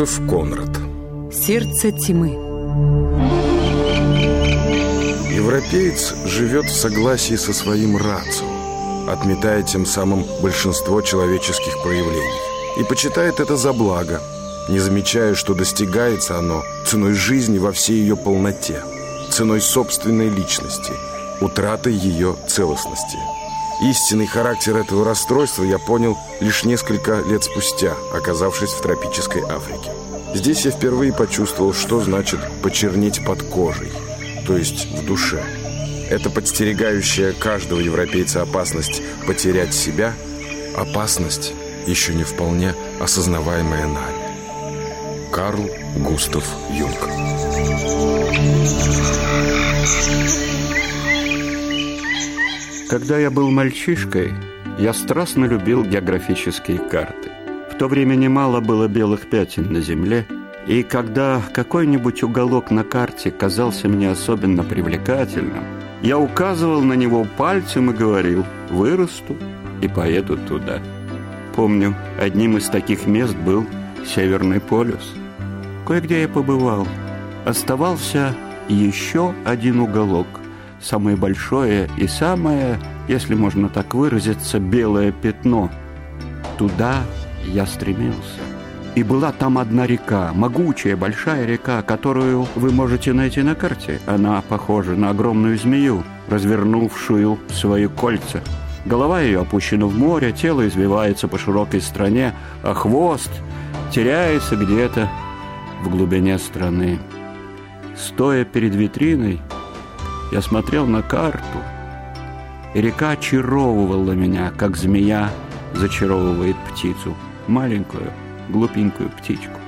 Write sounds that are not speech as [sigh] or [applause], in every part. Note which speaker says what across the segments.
Speaker 1: Джозеф Конрад
Speaker 2: Сердце тьмы
Speaker 1: Европеец живет в согласии со своим рацио, отметая тем самым большинство человеческих проявлений. И почитает это за благо, не замечая, что достигается оно ценой жизни во всей ее полноте, ценой собственной личности, утратой ее целостности. Истинный характер этого расстройства я понял лишь несколько лет спустя, оказавшись в тропической Африке. Здесь я впервые почувствовал, что значит почернеть под кожей, то есть в душе. Это подстерегающая каждого европейца опасность потерять себя, опасность, еще не вполне осознаваемая нами. Карл Густав Юнг
Speaker 3: Когда я был мальчишкой, я страстно любил географические карты. В то время немало было белых пятен на земле, и когда какой-нибудь уголок на карте казался мне особенно привлекательным, я указывал на него пальцем и говорил «вырасту и поеду туда». Помню, одним из таких мест был Северный полюс. Кое-где я побывал. Оставался еще один уголок – самое большое и самое, если можно так выразиться, белое пятно. Туда я стремился. И была там одна река, могучая, большая река, которую вы можете найти на карте. Она похожа на огромную змею, развернувшую свои кольца. Голова ее опущена в море, тело извивается по широкой стране, а хвост теряется где-то в глубине страны. Стоя перед витриной, я смотрел на карту, и река очаровывала меня, как змея зачаровывает птицу, маленькую, глупенькую птичку.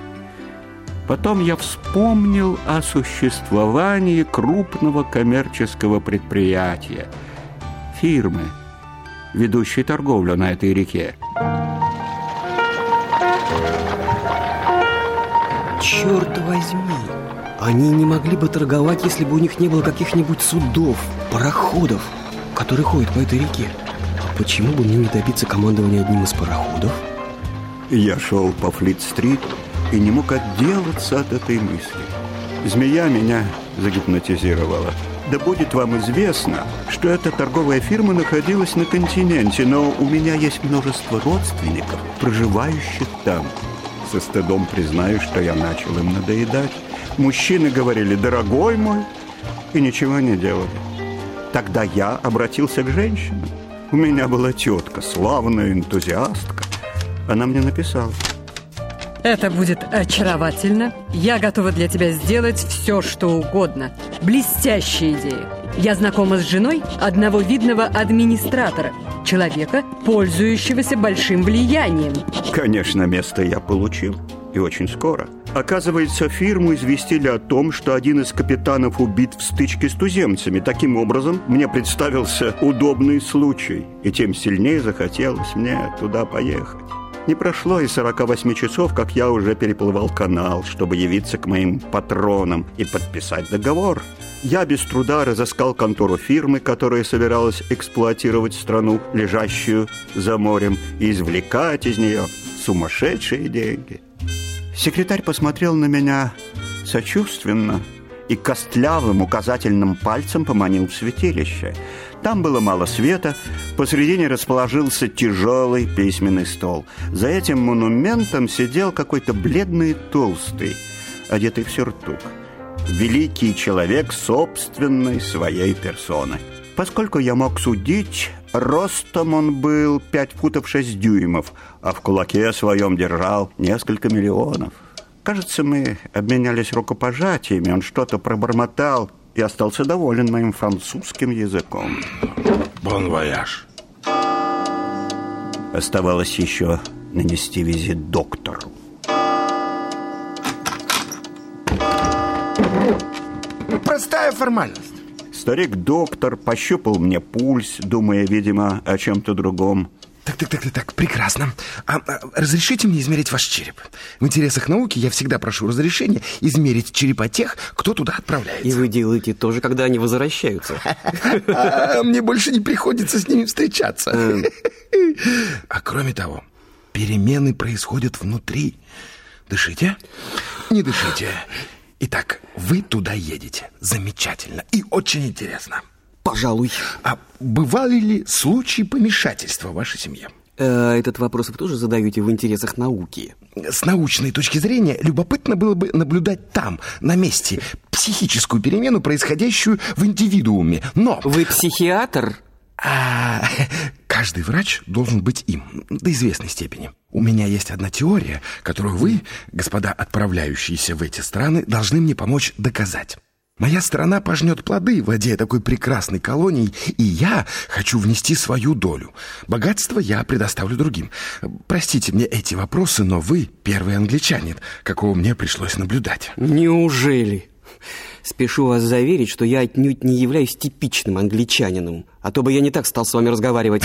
Speaker 3: Потом я вспомнил о существовании крупного коммерческого предприятия, фирмы, ведущей торговлю на этой реке.
Speaker 4: Черт возьми! Они не могли бы торговать, если бы у них не было каких-нибудь судов, пароходов, которые ходят по этой реке. Почему бы мне не добиться командования одним из пароходов?
Speaker 3: Я шел по Флит-стрит и не мог отделаться от этой мысли. Змея меня загипнотизировала. Да будет вам известно, что эта торговая фирма находилась на континенте, но у меня есть множество родственников, проживающих там. Со стыдом признаю, что я начал им надоедать. Мужчины говорили «дорогой мой» и ничего не делали. Тогда я обратился к женщинам. У меня была тетка, славная энтузиастка. Она мне написала.
Speaker 2: Это будет очаровательно. Я готова для тебя сделать все, что угодно. Блестящая идея. Я знакома с женой одного видного администратора, человека, пользующегося большим влиянием.
Speaker 3: Конечно, место я получил. И очень скоро. Оказывается, фирму известили о том, что один из капитанов убит в стычке с туземцами. Таким образом, мне представился удобный случай. И тем сильнее захотелось мне туда поехать. Не прошло и 48 часов, как я уже переплывал канал, чтобы явиться к моим патронам и подписать договор. Я без труда разыскал контору фирмы, которая собиралась эксплуатировать страну, лежащую за морем, и извлекать из нее сумасшедшие деньги. Секретарь посмотрел на меня сочувственно и костлявым указательным пальцем поманил в святилище. Там было мало света, посредине расположился тяжелый письменный стол. За этим монументом сидел какой-то бледный толстый, одетый в сюртук. Великий человек собственной своей персоны. Поскольку я мог судить, ростом он был 5 футов 6 дюймов, а в кулаке своем держал несколько миллионов. Кажется, мы обменялись рукопожатиями, он что-то пробормотал и остался доволен моим французским языком.
Speaker 1: Бон вояж.
Speaker 3: Оставалось еще нанести визит доктору.
Speaker 5: Простая формальность.
Speaker 3: Старик-доктор пощупал мне пульс, думая, видимо, о чем-то другом.
Speaker 5: Так, так, так, так, так, прекрасно. А, а, разрешите мне измерить ваш череп? В интересах науки я всегда прошу разрешения измерить черепа тех, кто туда отправляется.
Speaker 4: И вы делаете тоже, когда они возвращаются. [laughs]
Speaker 5: А мне больше не приходится с ними встречаться. А кроме того, перемены происходят внутри. Дышите, не дышите. Итак, вы туда едете. Замечательно и очень интересно.
Speaker 4: Пожалуй.
Speaker 5: А бывали ли случаи помешательства в вашей семье?
Speaker 4: Э, этот вопрос вы тоже задаете в интересах науки.
Speaker 5: С научной точки зрения, любопытно было бы наблюдать там, на месте, психическую перемену, происходящую в индивидууме. Но...
Speaker 4: Вы психиатр?
Speaker 5: А, [laughs] каждый врач должен быть им, до известной степени. У меня есть одна теория, которую вы, господа отправляющиеся в эти страны, должны мне помочь доказать. Моя страна пожнет плоды, владея такой прекрасной колонией, и я хочу внести свою долю. Богатство я предоставлю другим. Простите мне эти вопросы, но вы первый англичанин, какого мне пришлось наблюдать.
Speaker 4: Неужели? Спешу вас заверить, что я отнюдь не являюсь типичным англичанином, а то бы я не так стал с вами разговаривать.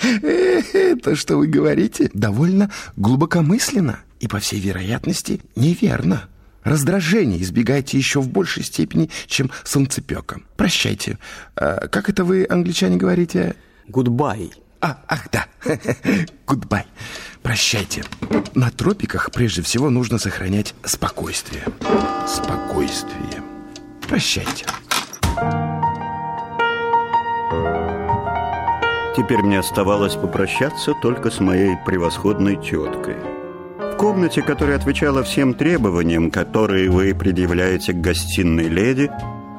Speaker 5: Это, что вы говорите, довольно глубокомысленно и, по всей вероятности, неверно. Раздражение избегайте еще в большей степени, чем солнцепека. Прощайте. А, как это вы, англичане, говорите?
Speaker 4: Goodbye.
Speaker 5: А, ах, да. [laughs] Goodbye. Прощайте. На тропиках прежде всего нужно сохранять спокойствие. Спокойствие. Прощайте.
Speaker 3: Теперь мне оставалось попрощаться только с моей превосходной теткой комнате, которая отвечала всем требованиям, которые вы предъявляете к гостиной леди,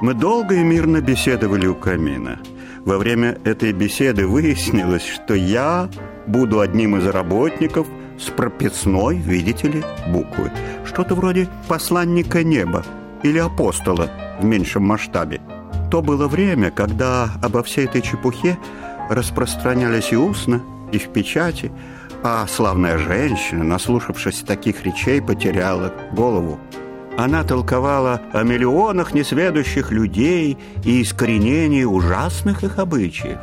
Speaker 3: мы долго и мирно беседовали у камина. Во время этой беседы выяснилось, что я буду одним из работников с прописной, видите ли, буквы. Что-то вроде посланника неба или апостола в меньшем масштабе. То было время, когда обо всей этой чепухе распространялись и устно, и в печати – а славная женщина, наслушавшись таких речей, потеряла голову. Она толковала о миллионах несведущих людей и искоренении ужасных их обычаев.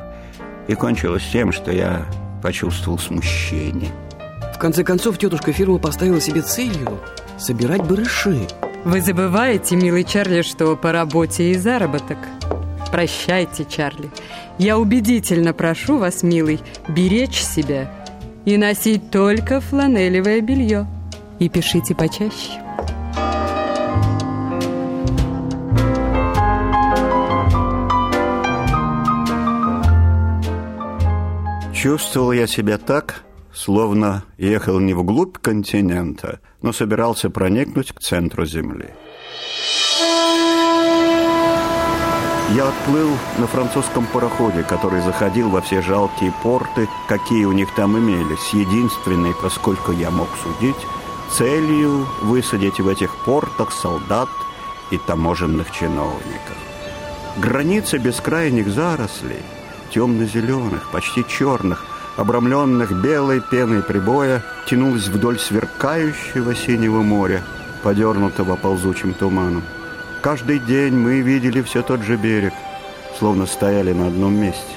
Speaker 3: И кончилось тем, что я почувствовал смущение.
Speaker 4: В конце концов, тетушка фирма поставила себе целью собирать барыши.
Speaker 2: Вы забываете, милый Чарли, что по работе и заработок. Прощайте, Чарли. Я убедительно прошу вас, милый, беречь себя и носить только фланелевое белье. И пишите почаще.
Speaker 3: Чувствовал я себя так, словно ехал не вглубь континента, но собирался проникнуть к центру Земли. Я отплыл на французском пароходе, который заходил во все жалкие порты, какие у них там имелись, единственной, поскольку я мог судить, целью высадить в этих портах солдат и таможенных чиновников. Граница бескрайних зарослей, темно-зеленых, почти черных, обрамленных белой пеной прибоя, тянулась вдоль сверкающего синего моря, подернутого ползучим туманом. Каждый день мы видели все тот же берег, словно стояли на одном месте.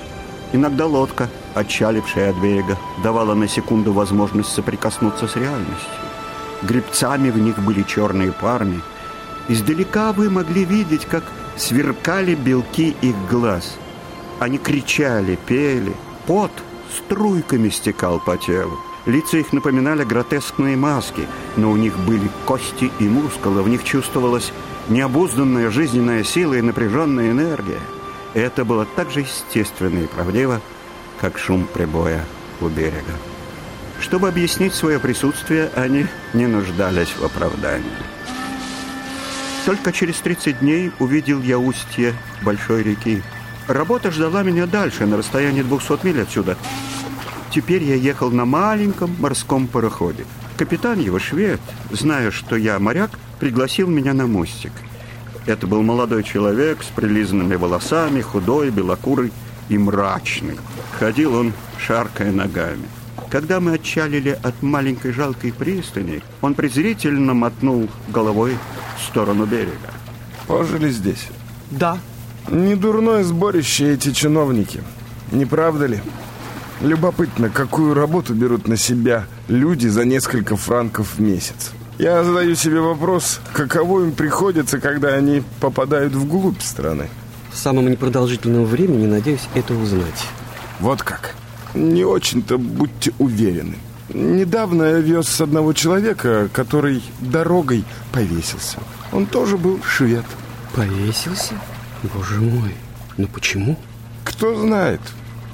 Speaker 3: Иногда лодка, отчалившая от берега, давала на секунду возможность соприкоснуться с реальностью. Гребцами в них были черные парни. Издалека вы могли видеть, как сверкали белки их глаз. Они кричали, пели. Пот струйками стекал по телу. Лица их напоминали гротескные маски, но у них были кости и мускулы, в них чувствовалась необузданная жизненная сила и напряженная энергия. И это было так же естественно и правдиво, как шум прибоя у берега. Чтобы объяснить свое присутствие, они не нуждались в оправдании. Только через 30 дней увидел я устье большой реки. Работа ждала меня дальше, на расстоянии 200 миль отсюда. Теперь я ехал на маленьком морском пароходе. Капитан его, швед, зная, что я моряк, пригласил меня на мостик. Это был молодой человек с прилизанными волосами, худой, белокурый и мрачный. Ходил он, шаркая ногами. Когда мы отчалили от маленькой жалкой пристани, он презрительно мотнул головой в сторону берега.
Speaker 1: Пожили здесь?
Speaker 4: Да.
Speaker 1: Не дурное сборище эти чиновники, не правда ли? Любопытно, какую работу берут на себя люди за несколько франков в месяц. Я задаю себе вопрос, каково им приходится, когда они попадают вглубь страны.
Speaker 4: В самом непродолжительном времени надеюсь это узнать.
Speaker 1: Вот как. Не очень-то будьте уверены. Недавно я вез одного человека, который дорогой повесился. Он тоже был швед.
Speaker 4: Повесился? Боже мой, ну почему?
Speaker 1: Кто знает.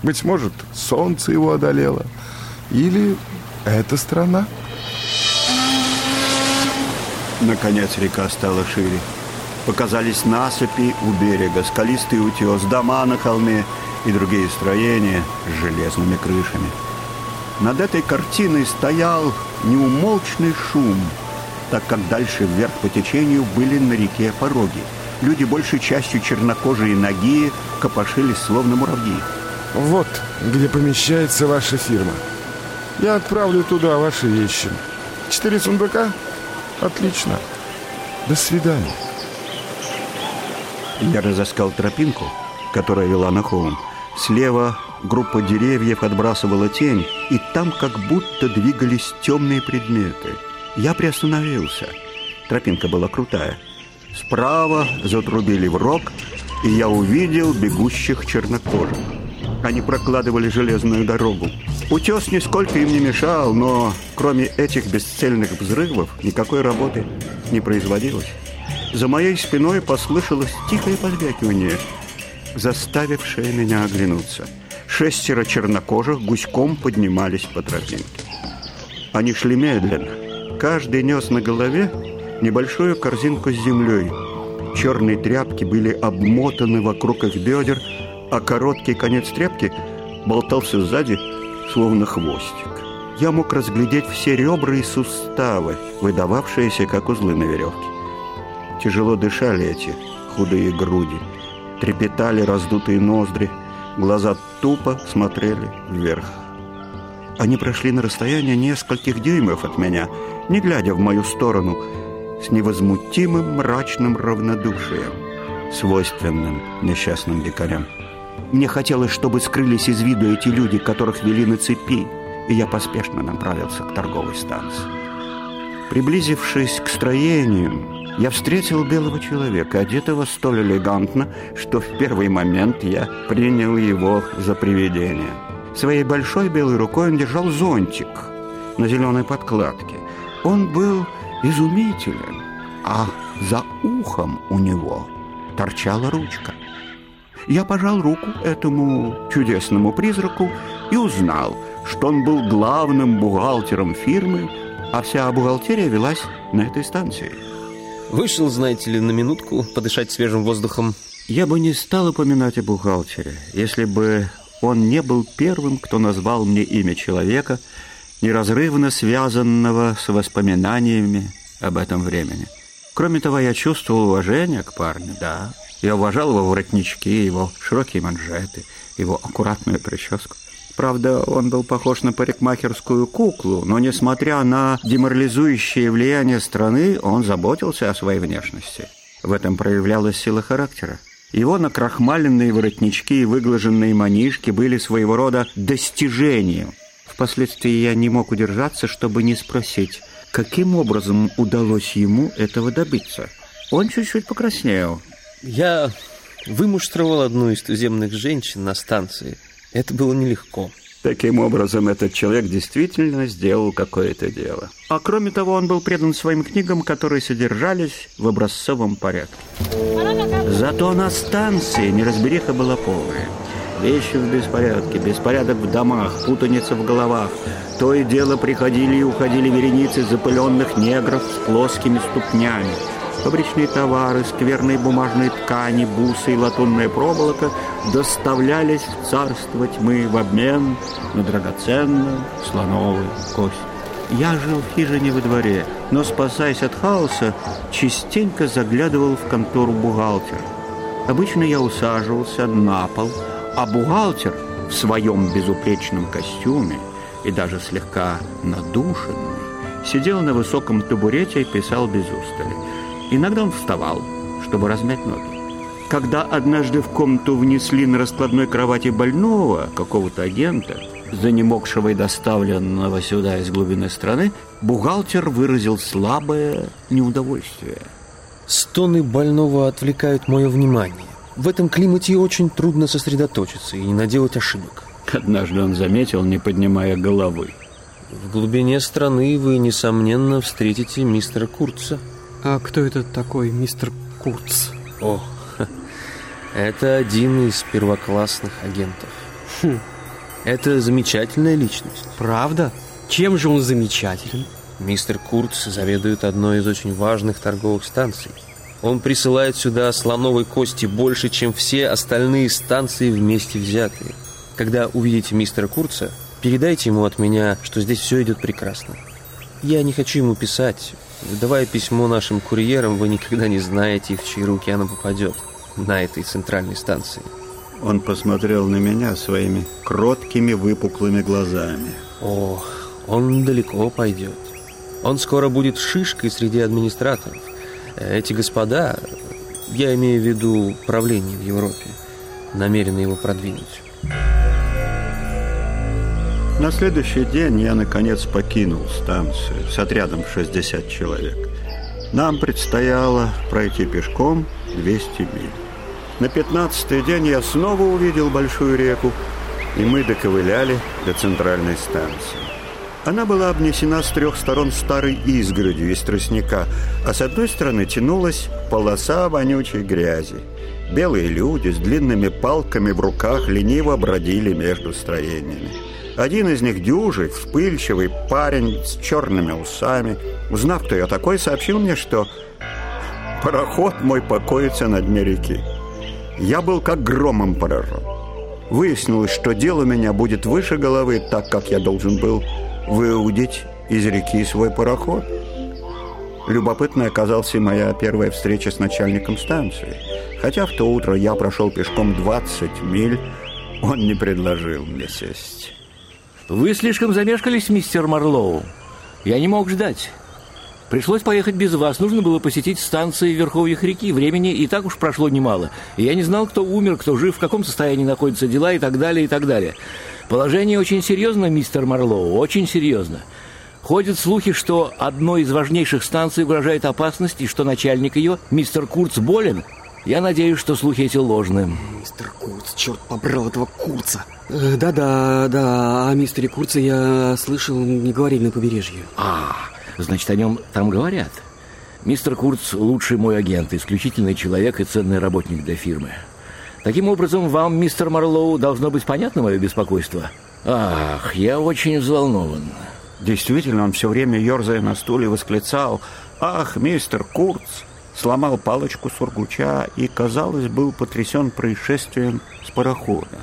Speaker 1: Быть может, солнце его одолело. Или эта страна.
Speaker 3: Наконец река стала шире. Показались насыпи у берега, скалистый утес, дома на холме и другие строения с железными крышами. Над этой картиной стоял неумолчный шум, так как дальше вверх по течению были на реке пороги. Люди большей частью чернокожие ноги копошились, словно муравьи.
Speaker 1: Вот где помещается ваша фирма. Я отправлю туда ваши вещи. Четыре сундука? Отлично. До свидания.
Speaker 3: Я разыскал тропинку, которая вела на холм. Слева группа деревьев отбрасывала тень, и там как будто двигались темные предметы. Я приостановился. Тропинка была крутая. Справа затрубили в рог, и я увидел бегущих чернокожих. Они прокладывали железную дорогу. Утес нисколько им не мешал, но кроме этих бесцельных взрывов никакой работы не производилось. За моей спиной послышалось тихое позвякивание, заставившее меня оглянуться. Шестеро чернокожих гуськом поднимались по тропинке. Они шли медленно. Каждый нес на голове небольшую корзинку с землей. Черные тряпки были обмотаны вокруг их бедер, а короткий конец тряпки болтался сзади, словно хвостик. Я мог разглядеть все ребра и суставы, выдававшиеся как узлы на веревке. Тяжело дышали эти худые груди, трепетали раздутые ноздри, глаза тупо смотрели вверх. Они прошли на расстояние нескольких дюймов от меня, не глядя в мою сторону, с невозмутимым мрачным равнодушием, свойственным несчастным дикарям. Мне хотелось, чтобы скрылись из виду эти люди, которых вели на цепи, и я поспешно направился к торговой станции. Приблизившись к строению, я встретил белого человека, одетого столь элегантно, что в первый момент я принял его за привидение. Своей большой белой рукой он держал зонтик на зеленой подкладке. Он был изумителен, а за ухом у него торчала ручка. Я пожал руку этому чудесному призраку и узнал, что он был главным бухгалтером фирмы, а вся бухгалтерия велась на этой станции.
Speaker 6: Вышел, знаете ли, на минутку подышать свежим воздухом.
Speaker 3: Я бы не стал упоминать о бухгалтере, если бы он не был первым, кто назвал мне имя человека, неразрывно связанного с воспоминаниями об этом времени. Кроме того, я чувствовал уважение к парню, да, я уважал его воротнички, его широкие манжеты, его аккуратную прическу. Правда, он был похож на парикмахерскую куклу, но, несмотря на деморализующее влияние страны, он заботился о своей внешности. В этом проявлялась сила характера. Его накрахмаленные воротнички и выглаженные манишки были своего рода достижением. Впоследствии я не мог удержаться, чтобы не спросить, каким образом удалось ему этого добиться. Он чуть-чуть покраснел,
Speaker 6: я вымуштровал одну из туземных женщин на станции. Это было нелегко.
Speaker 3: Таким образом, этот человек действительно сделал какое-то дело. А кроме того, он был предан своим книгам, которые содержались в образцовом порядке. Зато на станции неразбериха была полная. Вещи в беспорядке, беспорядок в домах, путаница в головах. То и дело приходили и уходили вереницы запыленных негров с плоскими ступнями. Фабричные товары, скверные бумажные ткани, бусы и латунная проволока доставлялись в царство тьмы в обмен на драгоценную слоновую кость. Я жил в хижине во дворе, но, спасаясь от хаоса, частенько заглядывал в контору бухгалтера. Обычно я усаживался на пол, а бухгалтер в своем безупречном костюме и даже слегка надушенный сидел на высоком табурете и писал без устали. Иногда он вставал, чтобы размять ноги. Когда однажды в комнату внесли на раскладной кровати больного, какого-то агента, занемогшего и доставленного сюда из глубины страны, бухгалтер выразил слабое неудовольствие.
Speaker 6: Стоны больного отвлекают мое внимание. В этом климате очень трудно сосредоточиться и не наделать ошибок.
Speaker 3: Однажды он заметил, не поднимая головы.
Speaker 6: В глубине страны вы, несомненно, встретите мистера Курца.
Speaker 4: А кто это такой мистер Курц?
Speaker 6: О, [laughs] это один из первоклассных агентов.
Speaker 4: Хм.
Speaker 6: Это замечательная личность.
Speaker 4: Правда? Чем же он замечателен?
Speaker 6: Мистер Курц заведует одной из очень важных торговых станций. Он присылает сюда слоновой кости больше, чем все остальные станции вместе взятые. Когда увидите мистера Курца, передайте ему от меня, что здесь все идет прекрасно. Я не хочу ему писать. Давая письмо нашим курьерам, вы никогда не знаете, в чьи руки оно попадет на этой центральной станции.
Speaker 3: Он посмотрел на меня своими кроткими выпуклыми глазами.
Speaker 6: О, он далеко пойдет. Он скоро будет шишкой среди администраторов. Эти господа, я имею в виду правление в Европе, намерены его продвинуть.
Speaker 3: На следующий день я, наконец, покинул станцию с отрядом 60 человек. Нам предстояло пройти пешком 200 миль. На пятнадцатый день я снова увидел большую реку, и мы доковыляли до центральной станции. Она была обнесена с трех сторон старой изгородью из тростника, а с одной стороны тянулась полоса вонючей грязи. Белые люди с длинными палками в руках лениво бродили между строениями. Один из них дюжий, вспыльчивый парень с черными усами. Узнав, кто я такой, сообщил мне, что пароход мой покоится на дне реки. Я был как громом поражен. Выяснилось, что дело меня будет выше головы, так как я должен был выудить из реки свой пароход. Любопытной оказалась и моя первая встреча с начальником станции. Хотя в то утро я прошел пешком 20 миль, он не предложил мне сесть.
Speaker 7: Вы слишком замешкались, мистер Марлоу. Я не мог ждать. Пришлось поехать без вас. Нужно было посетить станции верховьях реки. Времени и так уж прошло немало. И я не знал, кто умер, кто жив, в каком состоянии находятся дела и так далее, и так далее. Положение очень серьезно, мистер Марлоу, очень серьезно. Ходят слухи, что одной из важнейших станций угрожает опасность, и что начальник ее, мистер Курц, болен. Я надеюсь, что слухи эти ложны.
Speaker 4: Мистер Курц, черт побрал этого Курца. Э, Да-да, да, о мистере Курце я слышал, не говорили на побережье.
Speaker 7: А, значит, о нем там говорят. Мистер Курц – лучший мой агент, исключительный человек и ценный работник для фирмы. Таким образом, вам, мистер Марлоу, должно быть понятно мое беспокойство? Ах, я очень взволнован.
Speaker 3: Действительно, он все время, ерзая на стуле, восклицал «Ах, мистер Курц!» сломал палочку сургуча и, казалось, был потрясен происшествием с пароходом.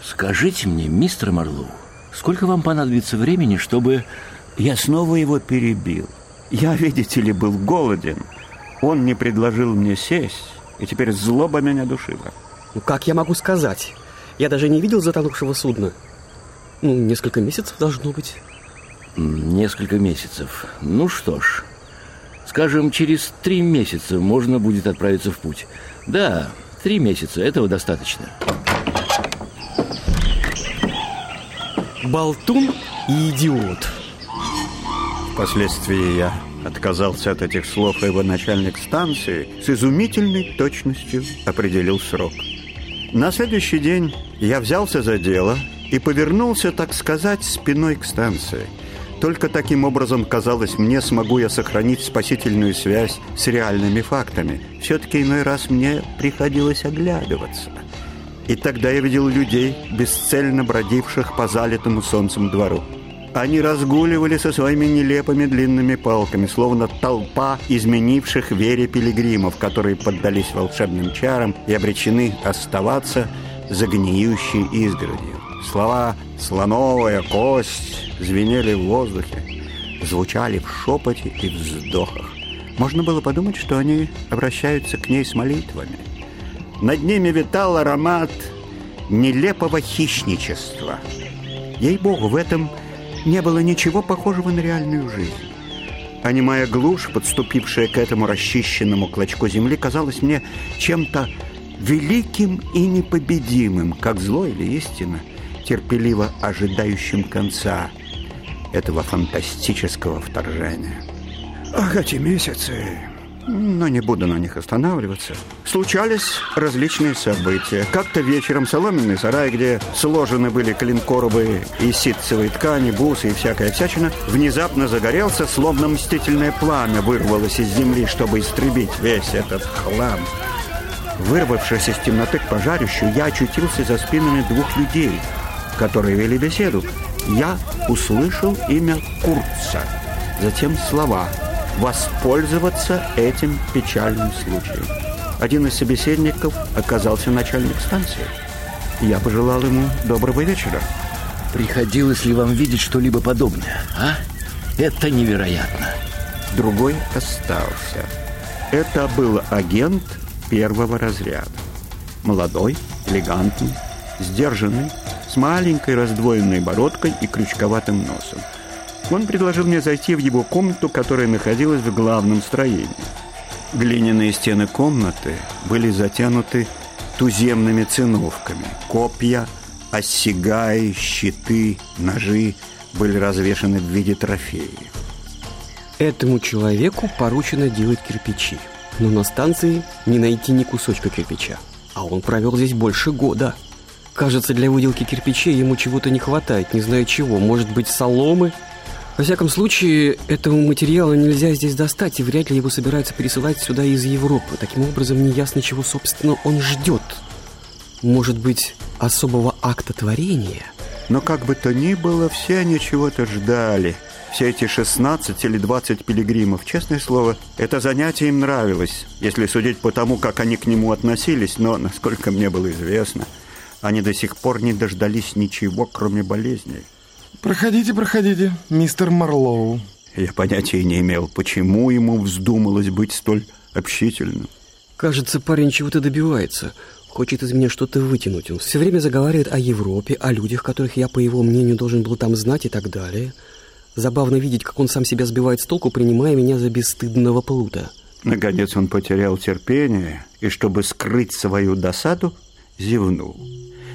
Speaker 7: Скажите мне, мистер Марлоу, сколько вам понадобится времени, чтобы...
Speaker 3: Я снова его перебил. Я, видите ли, был голоден. Он не предложил мне сесть, и теперь злоба меня душила.
Speaker 4: Ну, как я могу сказать? Я даже не видел затонувшего судна. Ну, несколько месяцев должно быть.
Speaker 7: Несколько месяцев. Ну что ж, скажем, через три месяца можно будет отправиться в путь. Да, три месяца, этого достаточно.
Speaker 4: Болтун и идиот.
Speaker 3: Впоследствии я отказался от этих слов, и его начальник станции с изумительной точностью определил срок. На следующий день я взялся за дело и повернулся, так сказать, спиной к станции. Только таким образом, казалось мне, смогу я сохранить спасительную связь с реальными фактами. Все-таки иной раз мне приходилось оглядываться. И тогда я видел людей, бесцельно бродивших по залитому солнцем двору. Они разгуливали со своими нелепыми длинными палками, словно толпа изменивших вере пилигримов, которые поддались волшебным чарам и обречены оставаться за гниющей изгородью. Слова «слоновая кость» звенели в воздухе, звучали в шепоте и вздохах. Можно было подумать, что они обращаются к ней с молитвами. Над ними витал аромат нелепого хищничества. Ей-богу, в этом не было ничего похожего на реальную жизнь. А глушь, подступившая к этому расчищенному клочку земли, казалась мне чем-то великим и непобедимым, как зло или истина, терпеливо ожидающим конца этого фантастического вторжения. Ах, эти месяцы! Но не буду на них останавливаться. Случались различные события. Как-то вечером соломенный сарай, где сложены были клинкоровые и ситцевые ткани, бусы и всякая всячина, внезапно загорелся, словно мстительное пламя вырвалось из земли, чтобы истребить весь этот хлам. Вырвавшись из темноты к пожарищу, я очутился за спинами двух людей, которые вели беседу. Я услышал имя Курца, затем слова – воспользоваться этим печальным случаем. Один из собеседников оказался начальник станции. Я пожелал ему доброго вечера.
Speaker 7: Приходилось ли вам видеть что-либо подобное, а? Это невероятно.
Speaker 3: Другой остался. Это был агент первого разряда. Молодой, элегантный, сдержанный, с маленькой раздвоенной бородкой и крючковатым носом. Он предложил мне зайти в его комнату, которая находилась в главном строении. Глиняные стены комнаты были затянуты туземными циновками. Копья, осягаи, щиты, ножи были развешаны в виде трофеев.
Speaker 4: Этому человеку поручено делать кирпичи. Но на станции не найти ни кусочка кирпича. А он провел здесь больше года. Кажется, для выделки кирпичей ему чего-то не хватает, не знаю чего. Может быть, соломы во всяком случае, этого материала нельзя здесь достать, и вряд ли его собираются пересылать сюда из Европы. Таким образом, неясно, чего, собственно, он ждет. Может быть, особого акта творения?
Speaker 3: Но как бы то ни было, все они чего-то ждали. Все эти 16 или 20 пилигримов, честное слово, это занятие им нравилось, если судить по тому, как они к нему относились, но, насколько мне было известно, они до сих пор не дождались ничего, кроме болезней.
Speaker 5: Проходите, проходите, мистер Марлоу.
Speaker 3: Я понятия не имел, почему ему вздумалось быть столь общительным.
Speaker 4: Кажется, парень чего-то добивается. Хочет из меня что-то вытянуть. Он все время заговаривает о Европе, о людях, которых я, по его мнению, должен был там знать и так далее. Забавно видеть, как он сам себя сбивает с толку, принимая меня за бесстыдного плута.
Speaker 3: Наконец он потерял терпение и, чтобы скрыть свою досаду, зевнул.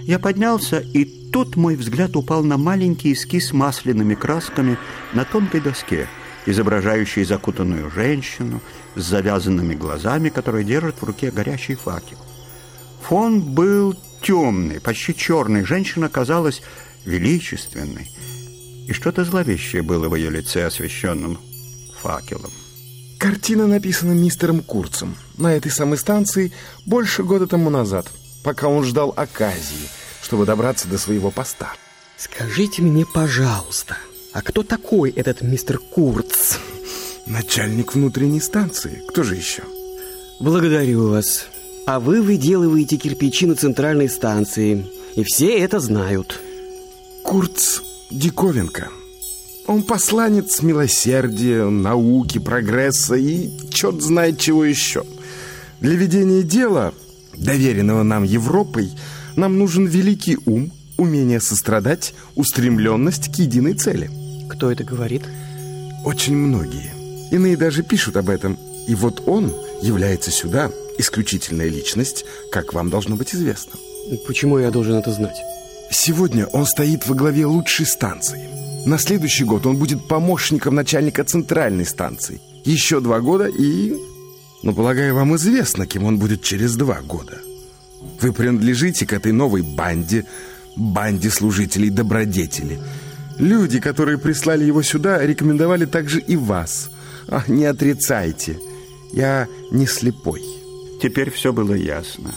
Speaker 3: Я поднялся, и тут мой взгляд упал на маленький эскиз масляными красками на тонкой доске, изображающий закутанную женщину с завязанными глазами, которая держит в руке горящий факел. Фон был темный, почти черный. Женщина казалась величественной, и что-то зловещее было в ее лице, освещенном факелом.
Speaker 5: Картина написана мистером Курцем на этой самой станции больше года тому назад, пока он ждал оказии – чтобы добраться до своего поста.
Speaker 4: Скажите мне, пожалуйста, а кто такой этот мистер Курц?
Speaker 5: Начальник внутренней станции. Кто же еще?
Speaker 4: Благодарю вас. А вы выделываете кирпичи на центральной станции. И все это знают.
Speaker 5: Курц диковинка. Он посланец милосердия, науки, прогресса и черт знает чего еще. Для ведения дела, доверенного нам Европой, нам нужен великий ум, умение сострадать, устремленность к единой цели.
Speaker 4: Кто это говорит?
Speaker 5: Очень многие. Иные даже пишут об этом. И вот он является сюда, исключительная личность, как вам должно быть известно.
Speaker 4: Почему я должен это знать?
Speaker 5: Сегодня он стоит во главе лучшей станции. На следующий год он будет помощником начальника центральной станции. Еще два года и... Ну, полагаю, вам известно, кем он будет через два года. Вы принадлежите к этой новой банде, банде служителей добродетели. Люди, которые прислали его сюда, рекомендовали также и вас. А, не отрицайте, я не слепой.
Speaker 3: Теперь все было ясно.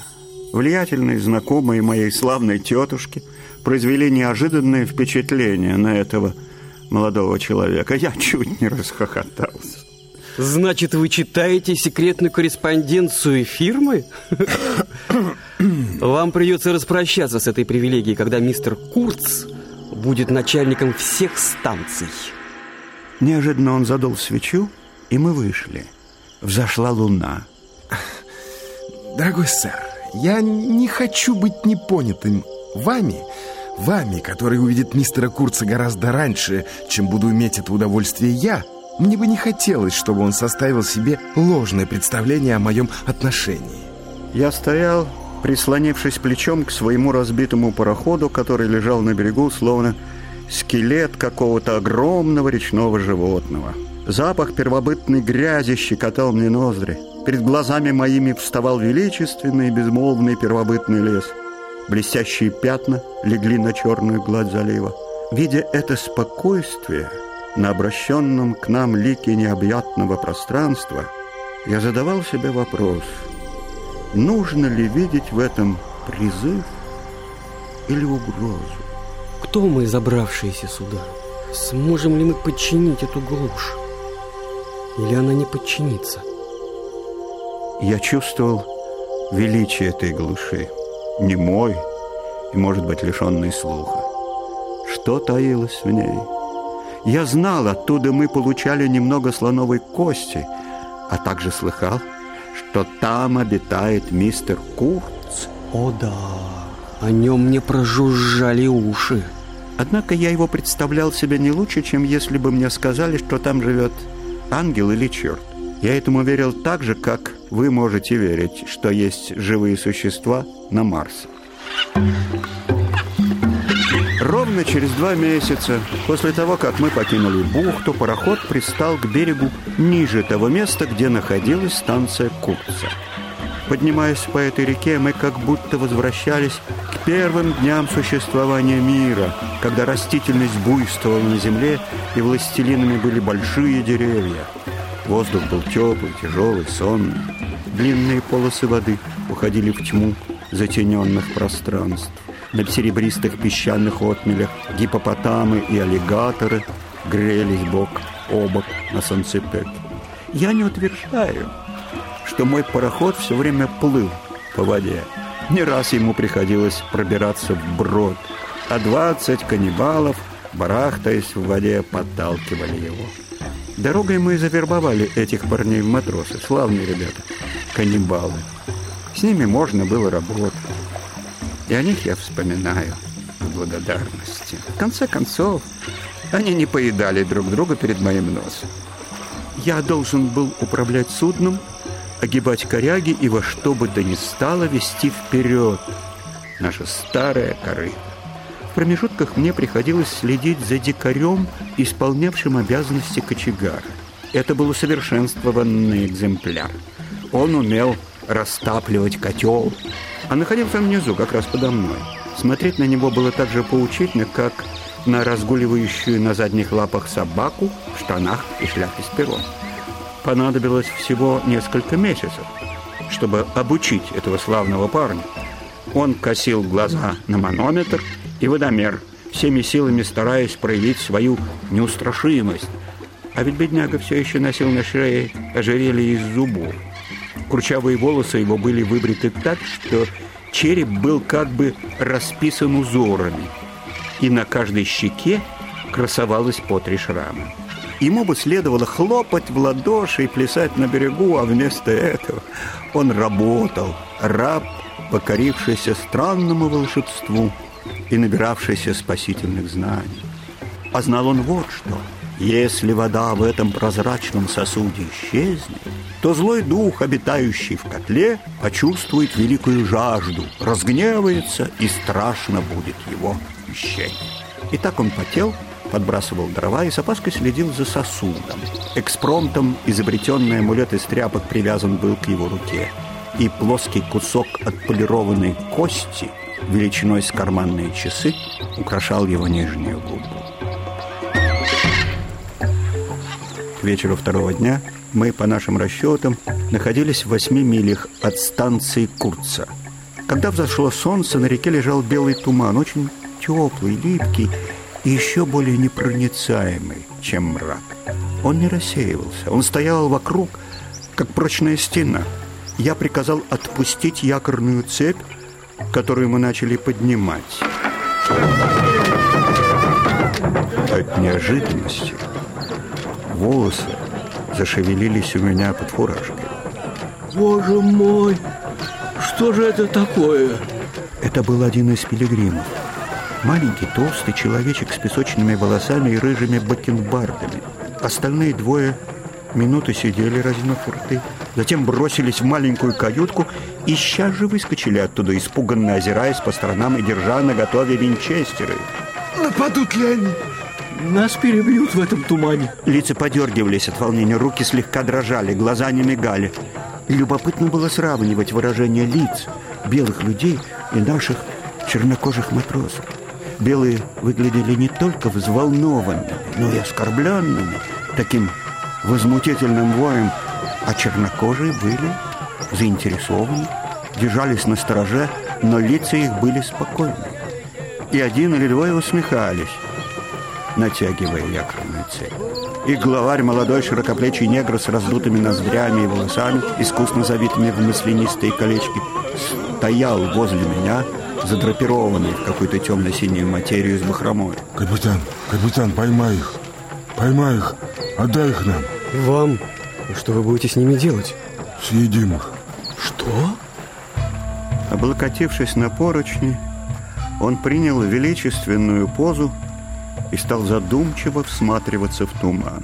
Speaker 3: Влиятельные знакомые моей славной тетушки произвели неожиданное впечатление на этого молодого человека. Я чуть не расхохотался.
Speaker 4: Значит, вы читаете секретную корреспонденцию фирмы? Вам придется распрощаться с этой привилегией, когда мистер Курц будет начальником всех станций.
Speaker 3: Неожиданно он задул свечу, и мы вышли. Взошла луна.
Speaker 5: Дорогой сэр, я не хочу быть непонятым вами, вами, который увидит мистера Курца гораздо раньше, чем буду иметь это удовольствие я, мне бы не хотелось, чтобы он составил себе ложное представление о моем отношении.
Speaker 3: Я стоял прислонившись плечом к своему разбитому пароходу, который лежал на берегу, словно скелет какого-то огромного речного животного. Запах первобытной грязи щекотал мне ноздри. Перед глазами моими вставал величественный безмолвный первобытный лес. Блестящие пятна легли на черную гладь залива. Видя это спокойствие на обращенном к нам лике необъятного пространства, я задавал себе вопрос, нужно ли видеть в этом призыв или угрозу?
Speaker 4: Кто мы, забравшиеся сюда? Сможем ли мы подчинить эту глушь? Или она не подчинится?
Speaker 3: Я чувствовал величие этой глуши, немой и, может быть, лишенный слуха. Что таилось в ней? Я знал, оттуда мы получали немного слоновой кости, а также слыхал, что там обитает мистер Курц.
Speaker 4: О да, о нем мне прожужжали уши.
Speaker 3: Однако я его представлял себе не лучше, чем если бы мне сказали, что там живет ангел или черт. Я этому верил так же, как вы можете верить, что есть живые существа на Марсе. Ровно через два месяца после того, как мы покинули бухту, пароход пристал к берегу ниже того места, где находилась станция Курца. Поднимаясь по этой реке, мы как будто возвращались к первым дням существования мира, когда растительность буйствовала на земле и властелинами были большие деревья. Воздух был теплый, тяжелый, сонный. Длинные полосы воды уходили в тьму затененных пространств. На серебристых песчаных отмелях гипопотамы и аллигаторы грелись бок о бок на солнцепеке. Я не утверждаю, что мой пароход все время плыл по воде. Не раз ему приходилось пробираться вброд, а двадцать каннибалов, барахтаясь в воде, подталкивали его. Дорогой мы завербовали этих парней в матросы, славные ребята, каннибалы. С ними можно было работать. И о них я вспоминаю с благодарностью. В конце концов, они не поедали друг друга перед моим носом. Я должен был управлять судном, огибать коряги и во что бы то ни стало вести вперед наша старая корыто. В промежутках мне приходилось следить за дикарем, исполнявшим обязанности кочегара. Это был усовершенствованный экземпляр. Он умел растапливать котел, а находился внизу, как раз подо мной. Смотреть на него было так же поучительно, как на разгуливающую на задних лапах собаку в штанах и шляпе с пером. Понадобилось всего несколько месяцев, чтобы обучить этого славного парня. Он косил глаза на манометр и водомер, всеми силами стараясь проявить свою неустрашимость. А ведь бедняга все еще носил на шее ожерелье из зубов. Курчавые волосы его были выбриты так, что череп был как бы расписан узорами, и на каждой щеке красовалось по три шрама. Ему бы следовало хлопать в ладоши и плясать на берегу, а вместо этого он работал, раб, покорившийся странному волшебству и набиравшийся спасительных знаний. А знал он вот что. Если вода в этом прозрачном сосуде исчезнет, то злой дух, обитающий в котле, почувствует великую жажду, разгневается и страшно будет его исчезнить. И так он потел, подбрасывал дрова и с опаской следил за сосудом. Экспромтом изобретенный амулет из тряпок привязан был к его руке, и плоский кусок отполированной кости величиной с карманные часы украшал его нижнюю губу. Вечеру второго дня мы, по нашим расчетам, находились в восьми милях от станции Курца. Когда взошло солнце, на реке лежал белый туман, очень теплый, липкий и еще более непроницаемый, чем мрак. Он не рассеивался, он стоял вокруг, как прочная стена. Я приказал отпустить якорную цепь, которую мы начали поднимать. От неожиданности волосы зашевелились у меня под фуражкой.
Speaker 8: Боже мой, что же это такое?
Speaker 3: Это был один из пилигримов. Маленький толстый человечек с песочными волосами и рыжими бакенбардами. Остальные двое Минуты сидели, разинув рты, затем бросились в маленькую каютку и сейчас же выскочили оттуда, испуганно озираясь по сторонам и держа на готове винчестеры.
Speaker 5: Нападут ли они?
Speaker 8: Нас перебьют в этом тумане.
Speaker 3: Лица подергивались от волнения, руки слегка дрожали, глаза не мигали. Любопытно было сравнивать выражение лиц белых людей и наших чернокожих матросов. Белые выглядели не только взволнованными, но и оскорбленными таким возмутительным воем, а чернокожие были заинтересованы, держались на стороже, но лица их были спокойны. И один или двое усмехались, натягивая якорную цепь. И главарь, молодой широкоплечий негр с раздутыми ноздрями и волосами, искусно завитыми в маслянистые колечки, стоял возле меня, задрапированный в какую-то темно-синюю материю с бахромой.
Speaker 1: Капитан, капитан, поймай их. Поймай их. Отдай их нам.
Speaker 4: Вам? Что вы будете с ними делать?
Speaker 1: Съедим их.
Speaker 4: Что?
Speaker 3: Облокотившись на поручни, он принял величественную позу и стал задумчиво всматриваться в туман.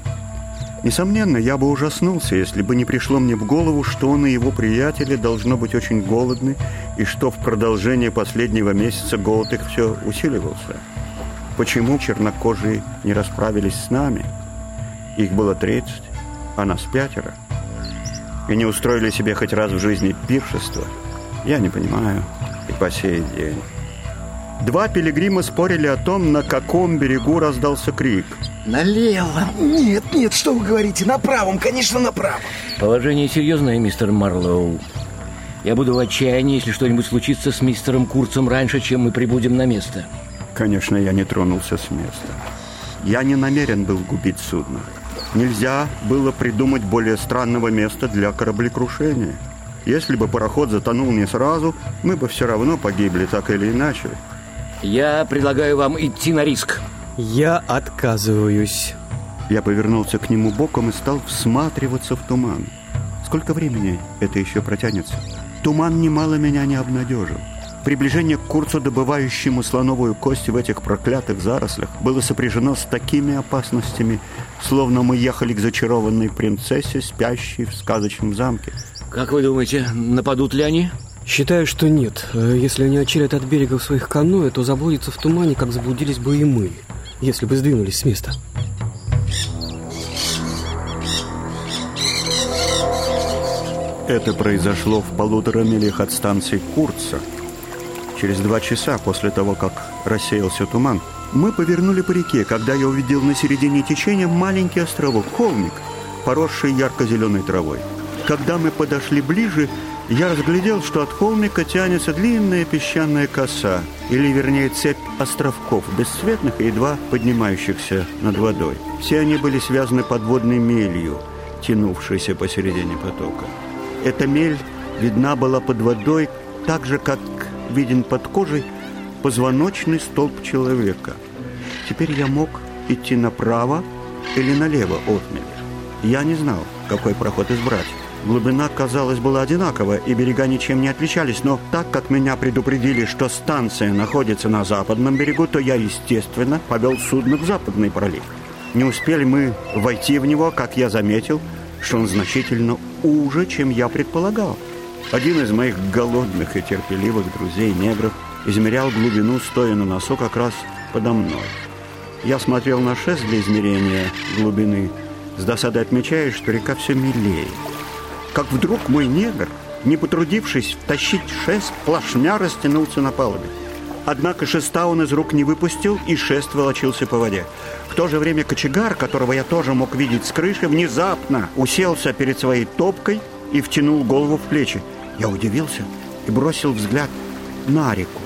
Speaker 3: Несомненно, я бы ужаснулся, если бы не пришло мне в голову, что он и его приятели должно быть очень голодны, и что в продолжение последнего месяца голод их все усиливался. Почему чернокожие не расправились с нами? Их было 30, а нас пятеро. И не устроили себе хоть раз в жизни пиршество. Я не понимаю и по сей день. Два пилигрима спорили о том, на каком берегу раздался крик.
Speaker 5: Налево. Нет, нет, что вы говорите? На правом, конечно, на правом.
Speaker 7: Положение серьезное, мистер Марлоу. Я буду в отчаянии, если что-нибудь случится с мистером Курцем раньше, чем мы прибудем на место.
Speaker 3: Конечно, я не тронулся с места. Я не намерен был губить судно. Нельзя было придумать более странного места для кораблекрушения. Если бы пароход затонул не сразу, мы бы все равно погибли так или иначе.
Speaker 7: Я предлагаю вам идти на риск.
Speaker 4: Я отказываюсь.
Speaker 3: Я повернулся к нему боком и стал всматриваться в туман. Сколько времени это еще протянется? Туман немало меня не обнадежил. Приближение к курсу, добывающему слоновую кость в этих проклятых зарослях, было сопряжено с такими опасностями, словно мы ехали к зачарованной принцессе, спящей в сказочном замке.
Speaker 7: Как вы думаете, нападут ли они?
Speaker 4: Считаю, что нет. Э, Если они отчалят от берега в своих каноэ, то заблудятся в тумане, как заблудились бы и мы, если бы сдвинулись с места.
Speaker 3: Это произошло в полутора милях от станции Курца. Через два часа после того, как рассеялся туман, мы повернули по реке, когда я увидел на середине течения маленький островок, холмик, поросший ярко-зеленой травой. Когда мы подошли ближе, я разглядел, что от холмика тянется длинная песчаная коса, или, вернее, цепь островков, бесцветных и едва поднимающихся над водой. Все они были связаны подводной мелью, тянувшейся посередине потока. Эта мель видна была под водой так же, как виден под кожей позвоночный столб человека. Теперь я мог идти направо или налево от мели. Я не знал, какой проход избрать. Глубина, казалось, была одинакова, и берега ничем не отличались, но так как меня предупредили, что станция находится на западном берегу, то я, естественно, повел судно в западный пролив. Не успели мы войти в него, как я заметил, что он значительно уже, чем я предполагал. Один из моих голодных и терпеливых друзей-негров измерял глубину, стоя на носу как раз подо мной. Я смотрел на шест для измерения глубины, с досадой отмечая, что река все милее. Как вдруг мой негр, не потрудившись втащить шест, плашмя растянулся на палубе. Однако шеста он из рук не выпустил, и шест волочился по воде. В то же время кочегар, которого я тоже мог видеть с крыши, внезапно уселся перед своей топкой и втянул голову в плечи. Я удивился и бросил взгляд на реку,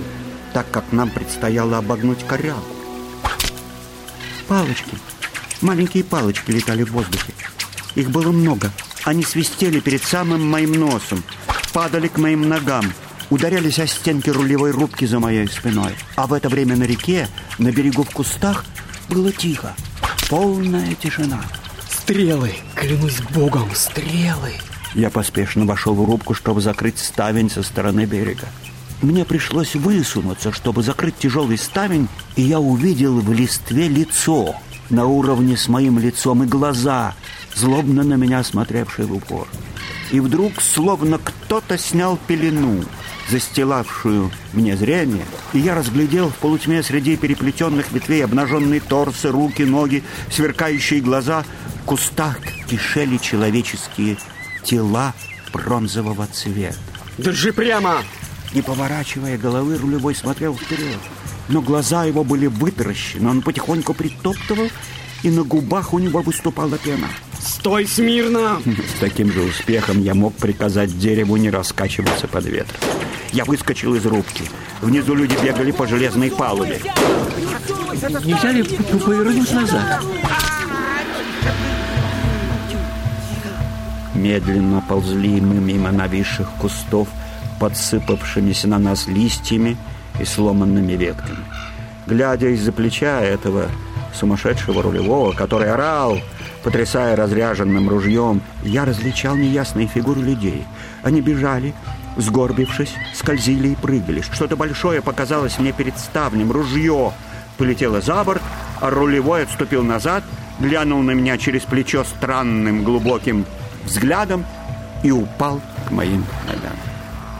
Speaker 3: так как нам предстояло обогнуть корягу. Палочки, маленькие палочки летали в воздухе. Их было много. Они свистели перед самым моим носом, падали к моим ногам, ударялись о стенки рулевой рубки за моей спиной. А в это время на реке, на берегу в кустах, было тихо. Полная тишина.
Speaker 4: Стрелы! Клянусь богом, стрелы!
Speaker 3: Я поспешно вошел в рубку, чтобы закрыть ставень со стороны берега. Мне пришлось высунуться, чтобы закрыть тяжелый ставень, и я увидел в листве лицо на уровне с моим лицом и глаза, злобно на меня смотревший в упор. И вдруг, словно кто-то снял пелену, застилавшую мне зрение, и я разглядел в полутьме среди переплетенных ветвей обнаженные торсы, руки, ноги, сверкающие глаза. В кустах кишели человеческие тела бронзового цвета.
Speaker 4: Держи прямо!
Speaker 3: Не поворачивая головы, рулевой смотрел вперед. Но глаза его были вытаращены, он потихоньку притоптывал, и на губах у него выступала пена.
Speaker 4: Стой смирно! [laughs]
Speaker 3: С таким же успехом я мог приказать дереву не раскачиваться под ветром. Я выскочил из рубки. Внизу люди бегали по железной палубе.
Speaker 7: Нельзя ли повернуть назад?
Speaker 3: Медленно ползли мы мимо нависших кустов, подсыпавшимися на нас листьями и сломанными ветками. Глядя из-за плеча этого сумасшедшего рулевого, который орал, потрясая разряженным ружьем, я различал неясные фигуры людей. Они бежали, сгорбившись, скользили и прыгали. Что-то большое показалось мне перед ставнем. Ружье полетело за борт, а рулевой отступил назад, глянул на меня через плечо странным глубоким взглядом и упал к моим ногам.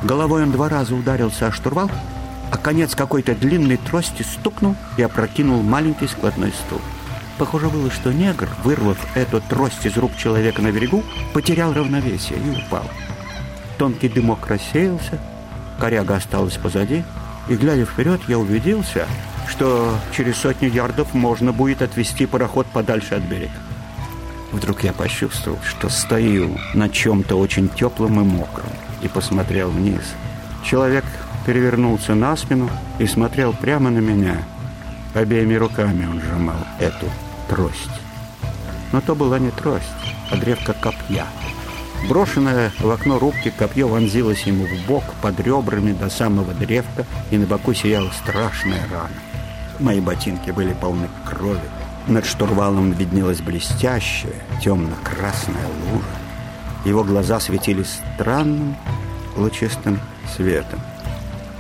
Speaker 3: Головой он два раза ударился о штурвал, а конец какой-то длинной трости стукнул и опрокинул маленький складной стул. Похоже было, что негр, вырвав эту трость из рук человека на берегу, потерял равновесие и упал. Тонкий дымок рассеялся, коряга осталась позади, и, глядя вперед, я убедился, что через сотню ярдов можно будет отвести пароход подальше от берега. Вдруг я почувствовал, что стою на чем-то очень теплом и мокром, и посмотрел вниз. Человек перевернулся на спину и смотрел прямо на меня. Обеими руками он сжимал эту трость. Но то была не трость, а древко копья. Брошенное в окно рубки копье вонзилось ему в бок под ребрами до самого древка, и на боку сияла страшная рана. Мои ботинки были полны крови. Над штурвалом виднелась блестящая, темно-красная лужа. Его глаза светились странным, лучистым светом.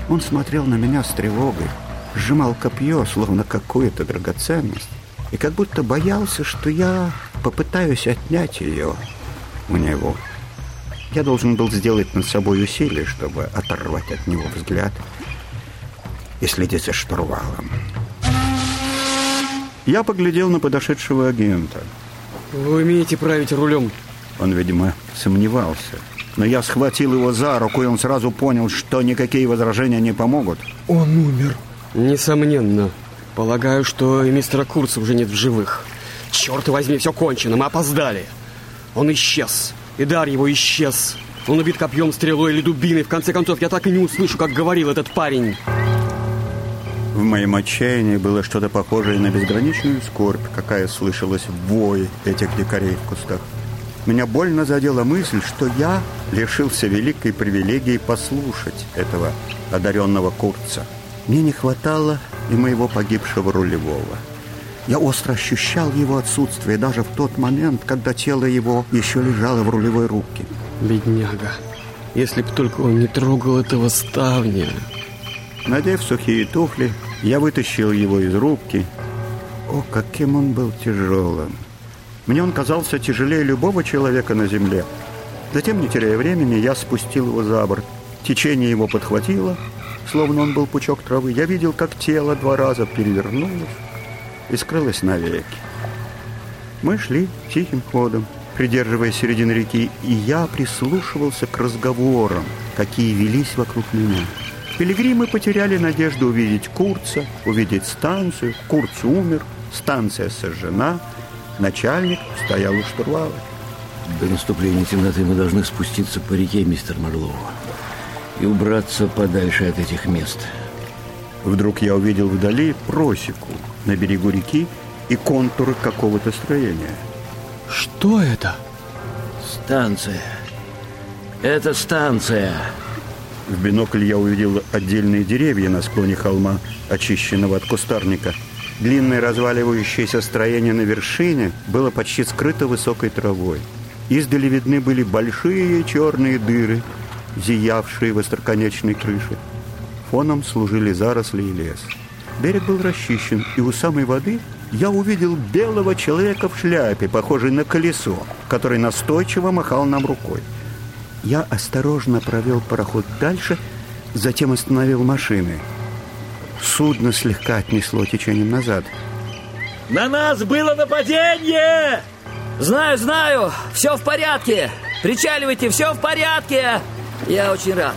Speaker 3: Он смотрел на меня с тревогой, сжимал копье, словно какую-то драгоценность, и как будто боялся, что я попытаюсь отнять ее у него. Я должен был сделать над собой усилие, чтобы оторвать от него взгляд и следить за штурвалом. Я поглядел на подошедшего агента.
Speaker 4: Вы умеете править рулем?
Speaker 3: Он, видимо, сомневался. Но я схватил его за руку, и он сразу понял, что никакие возражения не помогут.
Speaker 4: Он умер. Несомненно. Полагаю, что и мистера Курца уже нет в живых. Черт возьми, все кончено, мы опоздали. Он исчез. И дар его исчез. Он убит копьем, стрелой или дубиной. В конце концов, я так и не услышу, как говорил этот парень.
Speaker 3: В моем отчаянии было что-то похожее на безграничную скорбь, какая слышалась в вое этих дикарей в кустах. Меня больно задела мысль, что я лишился великой привилегии послушать этого одаренного курца. Мне не хватало и моего погибшего рулевого. Я остро ощущал его отсутствие даже в тот момент, когда тело его еще лежало в рулевой рубке.
Speaker 4: Бедняга. Если б только он не трогал этого ставня.
Speaker 3: Надев сухие туфли, я вытащил его из рубки. О, каким он был тяжелым! Мне он казался тяжелее любого человека на земле. Затем, не теряя времени, я спустил его за борт. Течение его подхватило, словно он был пучок травы. Я видел, как тело два раза перевернулось и скрылось навеки. Мы шли тихим ходом, придерживая середины реки, и я прислушивался к разговорам, какие велись вокруг меня. Пилигримы потеряли надежду увидеть Курца, увидеть станцию. Курц умер, станция сожжена, начальник стоял у штурвала.
Speaker 7: До наступления темноты мы должны спуститься по реке, мистер Марлоу, и убраться подальше от этих мест.
Speaker 3: Вдруг я увидел вдали просеку на берегу реки и контуры какого-то строения.
Speaker 4: Что это?
Speaker 7: Станция. Это станция.
Speaker 3: В бинокль я увидел отдельные деревья на склоне холма, очищенного от кустарника. Длинное разваливающееся строение на вершине было почти скрыто высокой травой. Издали видны были большие черные дыры, зиявшие в остроконечной крыше. Фоном служили заросли и лес. Берег был расчищен, и у самой воды я увидел белого человека в шляпе, похожий на колесо, который настойчиво махал нам рукой. Я осторожно провел пароход дальше, затем остановил машины. Судно слегка отнесло течением назад.
Speaker 9: На нас было нападение!
Speaker 7: Знаю, знаю, все в порядке. Причаливайте, все в порядке. Я очень рад.